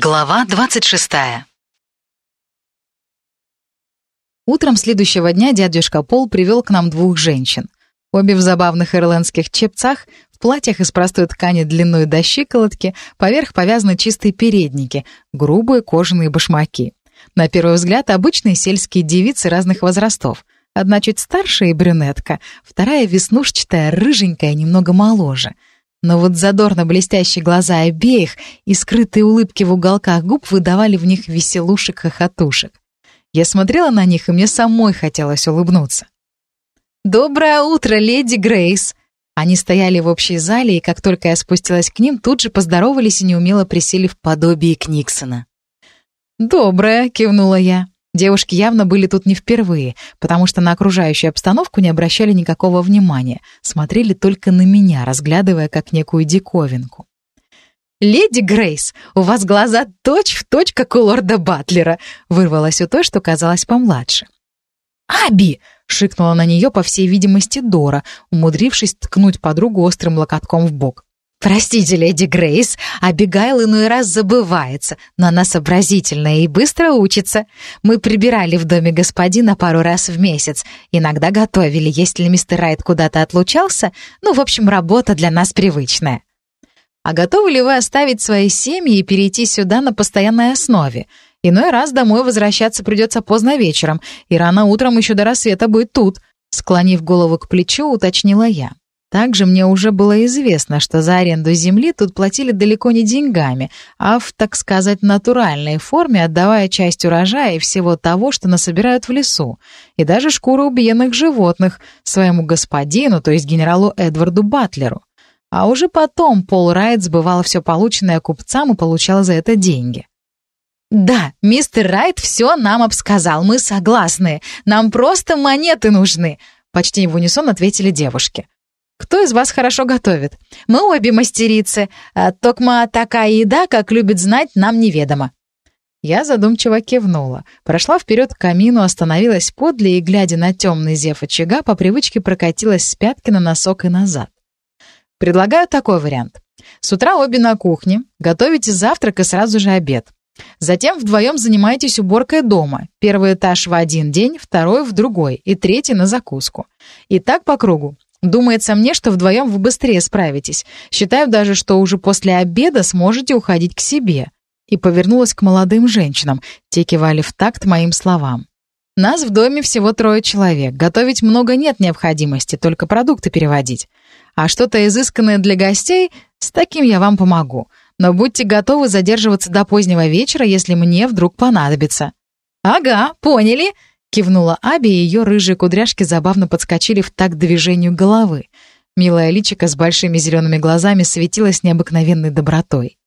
Глава 26. Утром следующего дня дядюшка Пол привел к нам двух женщин. Обе в забавных ирландских чепцах, в платьях из простой ткани длиной до щиколотки, поверх повязаны чистые передники, грубые кожаные башмаки. На первый взгляд обычные сельские девицы разных возрастов. Одна чуть старше и брюнетка, вторая веснушчатая, рыженькая, немного моложе — но вот задорно блестящие глаза обеих и скрытые улыбки в уголках губ выдавали в них веселушек-хохотушек. Я смотрела на них, и мне самой хотелось улыбнуться. «Доброе утро, леди Грейс!» Они стояли в общей зале, и как только я спустилась к ним, тут же поздоровались и неумело присели в подобие Книксона. «Доброе!» — кивнула я. Девушки явно были тут не впервые, потому что на окружающую обстановку не обращали никакого внимания, смотрели только на меня, разглядывая как некую диковинку. «Леди Грейс, у вас глаза точь-в-точь, точь, как у лорда Батлера», вырвалось у той, что казалось помладше. «Аби!» — шикнула на нее, по всей видимости, Дора, умудрившись ткнуть подругу острым локотком в бок. «Простите, леди Грейс, Абигайл иной раз забывается, но она сообразительная и быстро учится. Мы прибирали в доме господина пару раз в месяц, иногда готовили, если мистер Райт куда-то отлучался. Ну, в общем, работа для нас привычная». «А готовы ли вы оставить свои семьи и перейти сюда на постоянной основе? Иной раз домой возвращаться придется поздно вечером, и рано утром еще до рассвета будет тут», склонив голову к плечу, уточнила я. Также мне уже было известно, что за аренду земли тут платили далеко не деньгами, а в, так сказать, натуральной форме, отдавая часть урожая и всего того, что насобирают в лесу, и даже шкуры убиенных животных своему господину, то есть генералу Эдварду Батлеру. А уже потом Пол Райт сбывал все полученное купцам и получал за это деньги. «Да, мистер Райт все нам обсказал, мы согласны. Нам просто монеты нужны», — почти в унисон ответили девушки. Кто из вас хорошо готовит? Мы обе мастерицы, а токма такая еда, как любит знать, нам неведомо». Я задумчиво кивнула, прошла вперед к камину, остановилась подле и, глядя на темный зев очага, по привычке прокатилась с пятки на носок и назад. Предлагаю такой вариант. С утра обе на кухне, готовите завтрак и сразу же обед. Затем вдвоем занимаетесь уборкой дома. Первый этаж в один день, второй в другой и третий на закуску. И так по кругу. Думается мне, что вдвоем вы быстрее справитесь. Считаю даже, что уже после обеда сможете уходить к себе». И повернулась к молодым женщинам. Те кивали в такт моим словам. «Нас в доме всего трое человек. Готовить много нет необходимости, только продукты переводить. А что-то изысканное для гостей, с таким я вам помогу. Но будьте готовы задерживаться до позднего вечера, если мне вдруг понадобится». «Ага, поняли», Кивнула Аби, и ее рыжие кудряшки забавно подскочили в такт движению головы. Милая личико с большими зелеными глазами светилась необыкновенной добротой.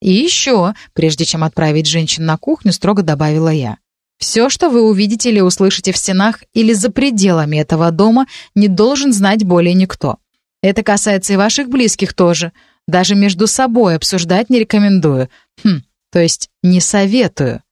«И еще, прежде чем отправить женщин на кухню, строго добавила я. Все, что вы увидите или услышите в стенах или за пределами этого дома, не должен знать более никто. Это касается и ваших близких тоже. Даже между собой обсуждать не рекомендую. Хм, то есть не советую».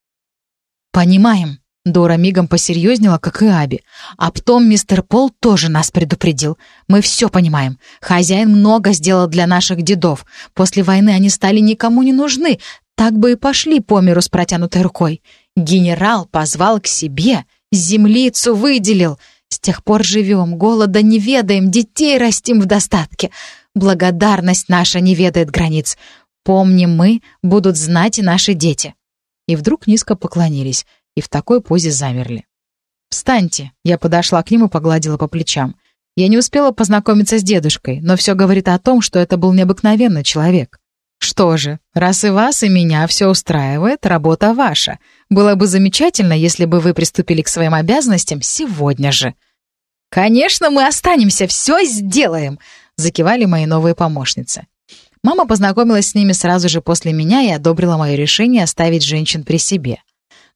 «Понимаем», Дора мигом посерьезнела, как и Аби. А потом мистер Пол тоже нас предупредил. Мы все понимаем. Хозяин много сделал для наших дедов. После войны они стали никому не нужны. Так бы и пошли по миру с протянутой рукой. Генерал позвал к себе, землицу выделил. С тех пор живем, голода не ведаем, детей растим в достатке. Благодарность наша не ведает границ. Помним мы, будут знать и наши дети. И вдруг низко поклонились и в такой позе замерли. «Встаньте!» — я подошла к ним и погладила по плечам. Я не успела познакомиться с дедушкой, но все говорит о том, что это был необыкновенный человек. Что же, раз и вас, и меня все устраивает, работа ваша. Было бы замечательно, если бы вы приступили к своим обязанностям сегодня же. «Конечно, мы останемся, все сделаем!» — закивали мои новые помощницы. Мама познакомилась с ними сразу же после меня и одобрила мое решение оставить женщин при себе.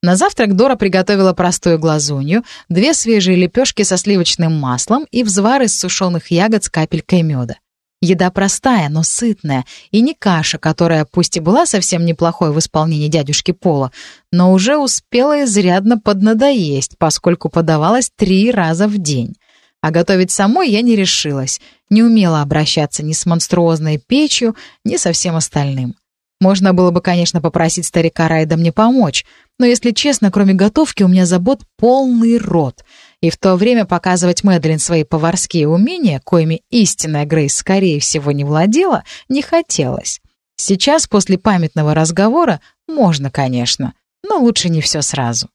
На завтрак Дора приготовила простую глазунью, две свежие лепешки со сливочным маслом и взвар из сушеных ягод с капелькой меда. Еда простая, но сытная, и не каша, которая пусть и была совсем неплохой в исполнении дядюшки Пола, но уже успела изрядно поднадоесть, поскольку подавалась три раза в день. А готовить самой я не решилась, не умела обращаться ни с монструозной печью, ни со всем остальным. Можно было бы, конечно, попросить старика Райда мне помочь, но, если честно, кроме готовки у меня забот полный рот. И в то время показывать Мэдлин свои поварские умения, коими истинная Грейс, скорее всего, не владела, не хотелось. Сейчас, после памятного разговора, можно, конечно, но лучше не все сразу.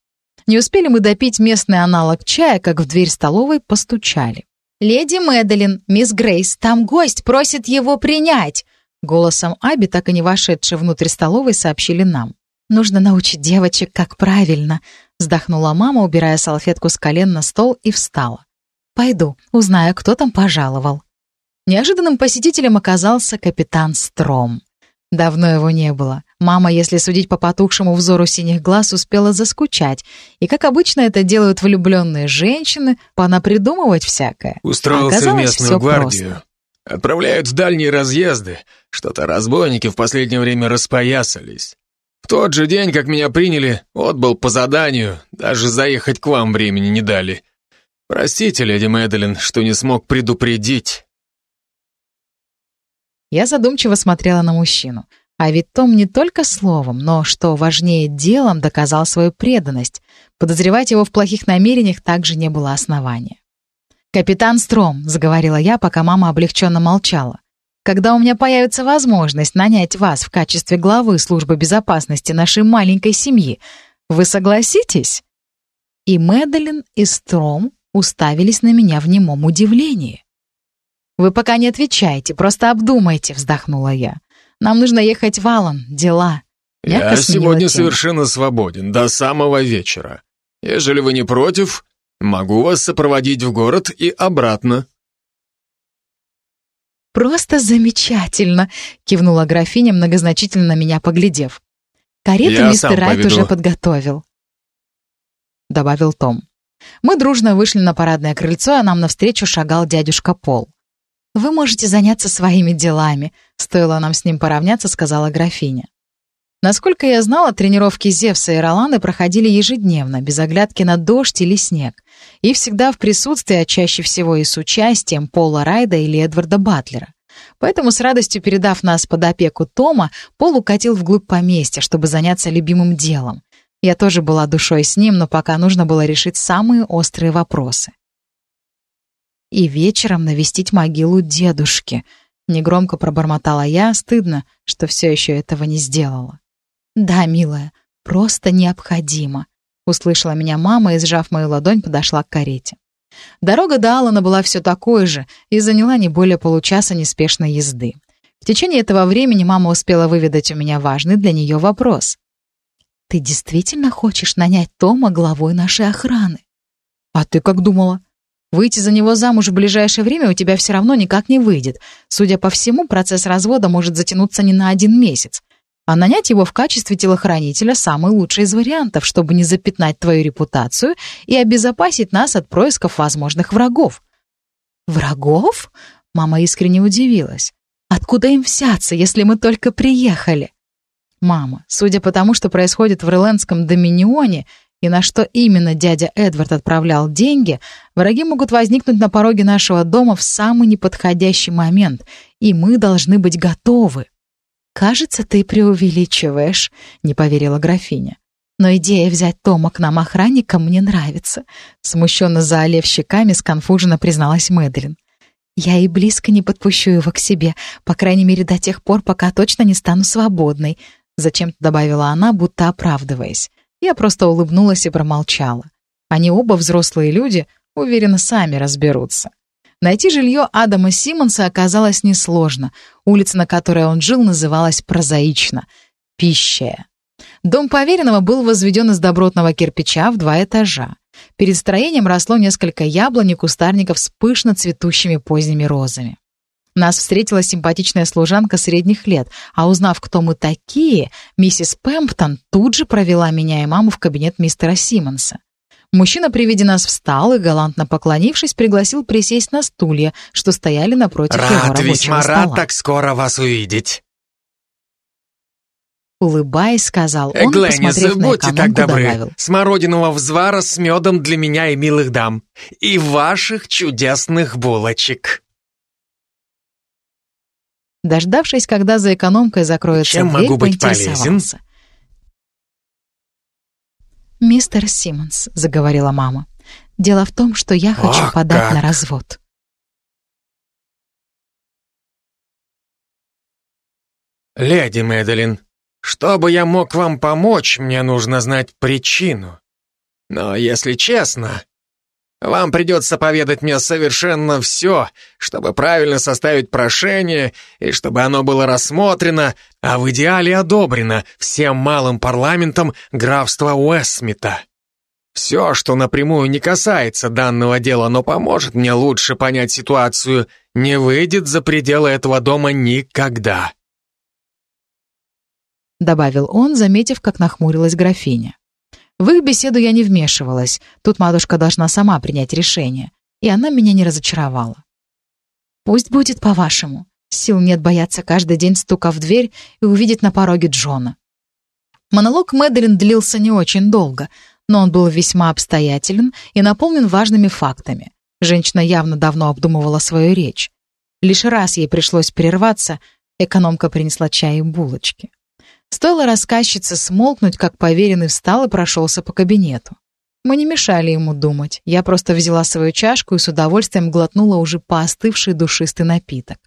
Не успели мы допить местный аналог чая, как в дверь столовой постучали. «Леди Мэдалин, мисс Грейс, там гость просит его принять!» Голосом Аби, так и не вошедшей внутрь столовой, сообщили нам. «Нужно научить девочек, как правильно», — вздохнула мама, убирая салфетку с колен на стол и встала. «Пойду, узнаю, кто там пожаловал». Неожиданным посетителем оказался капитан Стром. Давно его не было. Мама, если судить по потухшему взору синих глаз, успела заскучать. И, как обычно это делают влюбленные женщины, понапридумывать всякое. Устроился в местную гвардию. просто. Отправляют в дальние разъезды. Что-то разбойники в последнее время распоясались. В тот же день, как меня приняли, отбыл по заданию. Даже заехать к вам времени не дали. Простите, леди Мэдалин, что не смог предупредить. Я задумчиво смотрела на мужчину. А ведь Том не только словом, но, что важнее, делом доказал свою преданность. Подозревать его в плохих намерениях также не было основания. «Капитан Стром», — заговорила я, пока мама облегченно молчала. «Когда у меня появится возможность нанять вас в качестве главы службы безопасности нашей маленькой семьи, вы согласитесь?» И Мэдалин, и Стром уставились на меня в немом удивлении. «Вы пока не отвечайте, просто обдумайте», — вздохнула я. «Нам нужно ехать в Аллан, дела». Я сменила сегодня тему. совершенно свободен, до самого вечера. Ежели вы не против, могу вас сопроводить в город и обратно. «Просто замечательно!» — кивнула графиня, многозначительно на меня поглядев. «Карету Я мистер Райт поведу. уже подготовил», — добавил Том. Мы дружно вышли на парадное крыльцо, а нам навстречу шагал дядюшка Пол. «Вы можете заняться своими делами», — стоило нам с ним поравняться, сказала графиня. Насколько я знала, тренировки Зевса и Роланы проходили ежедневно, без оглядки на дождь или снег, и всегда в присутствии, а чаще всего и с участием Пола Райда или Эдварда Батлера. Поэтому с радостью передав нас под опеку Тома, Пол укатил вглубь поместья, чтобы заняться любимым делом. Я тоже была душой с ним, но пока нужно было решить самые острые вопросы. И вечером навестить могилу дедушки. Негромко пробормотала я, стыдно, что все еще этого не сделала. «Да, милая, просто необходимо», — услышала меня мама и, сжав мою ладонь, подошла к карете. Дорога до Алана была все такой же и заняла не более получаса неспешной езды. В течение этого времени мама успела выведать у меня важный для нее вопрос. «Ты действительно хочешь нанять Тома главой нашей охраны?» «А ты как думала?» «Выйти за него замуж в ближайшее время у тебя все равно никак не выйдет. Судя по всему, процесс развода может затянуться не на один месяц. А нанять его в качестве телохранителя – самый лучший из вариантов, чтобы не запятнать твою репутацию и обезопасить нас от происков возможных врагов». «Врагов?» – мама искренне удивилась. «Откуда им взяться, если мы только приехали?» «Мама, судя по тому, что происходит в Релендском Доминионе и на что именно дядя Эдвард отправлял деньги, враги могут возникнуть на пороге нашего дома в самый неподходящий момент, и мы должны быть готовы». «Кажется, ты преувеличиваешь», — не поверила графиня. «Но идея взять Тома к нам охранником мне нравится», — смущенно заолев щеками, сконфуженно призналась Мэдлин. «Я и близко не подпущу его к себе, по крайней мере до тех пор, пока точно не стану свободной», — зачем-то добавила она, будто оправдываясь. Я просто улыбнулась и промолчала. Они оба взрослые люди, уверенно, сами разберутся. Найти жилье Адама Симмонса оказалось несложно. Улица, на которой он жил, называлась прозаично — Пищая. Дом поверенного был возведен из добротного кирпича в два этажа. Перед строением росло несколько яблонь и кустарников с пышно цветущими поздними розами. Нас встретила симпатичная служанка средних лет, а узнав, кто мы такие, миссис Пэмптон тут же провела меня и маму в кабинет мистера Симмонса. Мужчина при виде нас встал и, галантно поклонившись, пригласил присесть на стулья, что стояли напротив его Рад, рабочего весьма стола. рад так скоро вас увидеть. Улыбаясь, сказал он, Гленнис, посмотрев на будьте так добры. добавил. Смородинового взвара с медом для меня и милых дам. И ваших чудесных булочек. Дождавшись, когда за экономкой закроется Чем дверь, могу быть полезен? «Мистер Симмонс», — заговорила мама, — «дело в том, что я хочу О, подать как! на развод». Леди Мэдалин, чтобы я мог вам помочь, мне нужно знать причину. Но, если честно, вам придется поведать мне совершенно все, чтобы правильно составить прошение и чтобы оно было рассмотрено, а в идеале одобрено всем малым парламентом графства Уэссмита. Все, что напрямую не касается данного дела, но поможет мне лучше понять ситуацию, не выйдет за пределы этого дома никогда. добавил он, заметив, как нахмурилась графиня. В их беседу я не вмешивалась, тут матушка должна сама принять решение, и она меня не разочаровала. «Пусть будет по-вашему. Сил нет бояться каждый день стука в дверь и увидеть на пороге Джона». Монолог Мэдалин длился не очень долго, но он был весьма обстоятелен и наполнен важными фактами. Женщина явно давно обдумывала свою речь. Лишь раз ей пришлось прерваться, экономка принесла чай и булочки. Стоило рассказчице смолкнуть, как поверенный встал и прошелся по кабинету. Мы не мешали ему думать. Я просто взяла свою чашку и с удовольствием глотнула уже поостывший душистый напиток.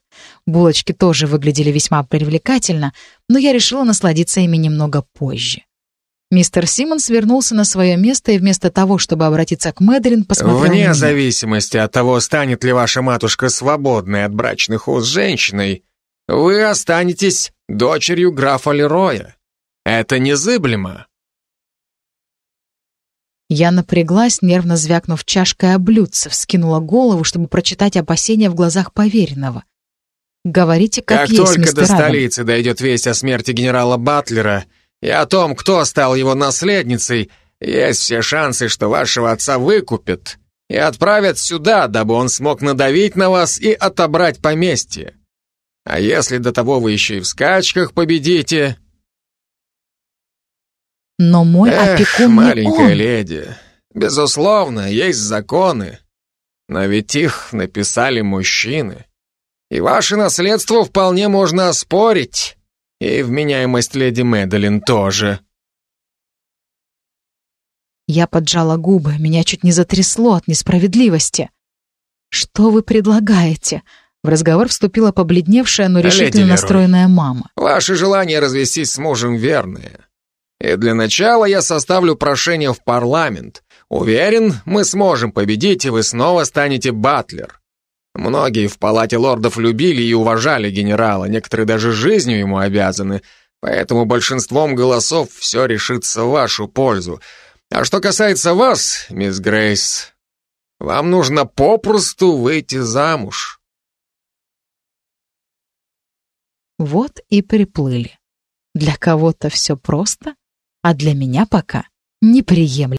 Булочки тоже выглядели весьма привлекательно, но я решила насладиться ими немного позже. Мистер Симмонс вернулся на свое место и вместо того, чтобы обратиться к Мэдрин, посмотрел на Вне меня. зависимости от того, станет ли ваша матушка свободной от брачных уз женщиной, вы останетесь дочерью графа Лероя. Это незыблемо. Я напряглась, нервно звякнув чашкой о блюдце, вскинула голову, чтобы прочитать опасения в глазах поверенного. «Говорите, как, Как, есть, только мистер до Адам». столицы дойдет весть о смерти генерала Батлера и о том, кто стал его наследницей, есть все шансы, что вашего отца выкупят и отправят сюда, дабы он смог надавить на вас и отобрать поместье. А если до того вы еще и в скачках победите... Но мой Эх, опекун не маленькая он. леди, безусловно, есть законы, но ведь их написали мужчины. И ваше наследство вполне можно оспорить. И вменяемость леди Мэдалин тоже. Я поджала губы, меня чуть не затрясло от несправедливости. «Что вы предлагаете?» В разговор вступила побледневшая, но Леди решительно Лерой. настроенная мама. Ваше желание развестись с мужем верное. И для начала я составлю прошение в парламент. Уверен, мы сможем победить, и вы снова станете батлер. Многие в палате лордов любили и уважали генерала, некоторые даже жизнью ему обязаны, поэтому большинством голосов все решится в вашу пользу. А что касается вас, мисс Грейс, вам нужно попросту выйти замуж. Вот и приплыли. Для кого-то все просто, а для меня пока неприемлемо.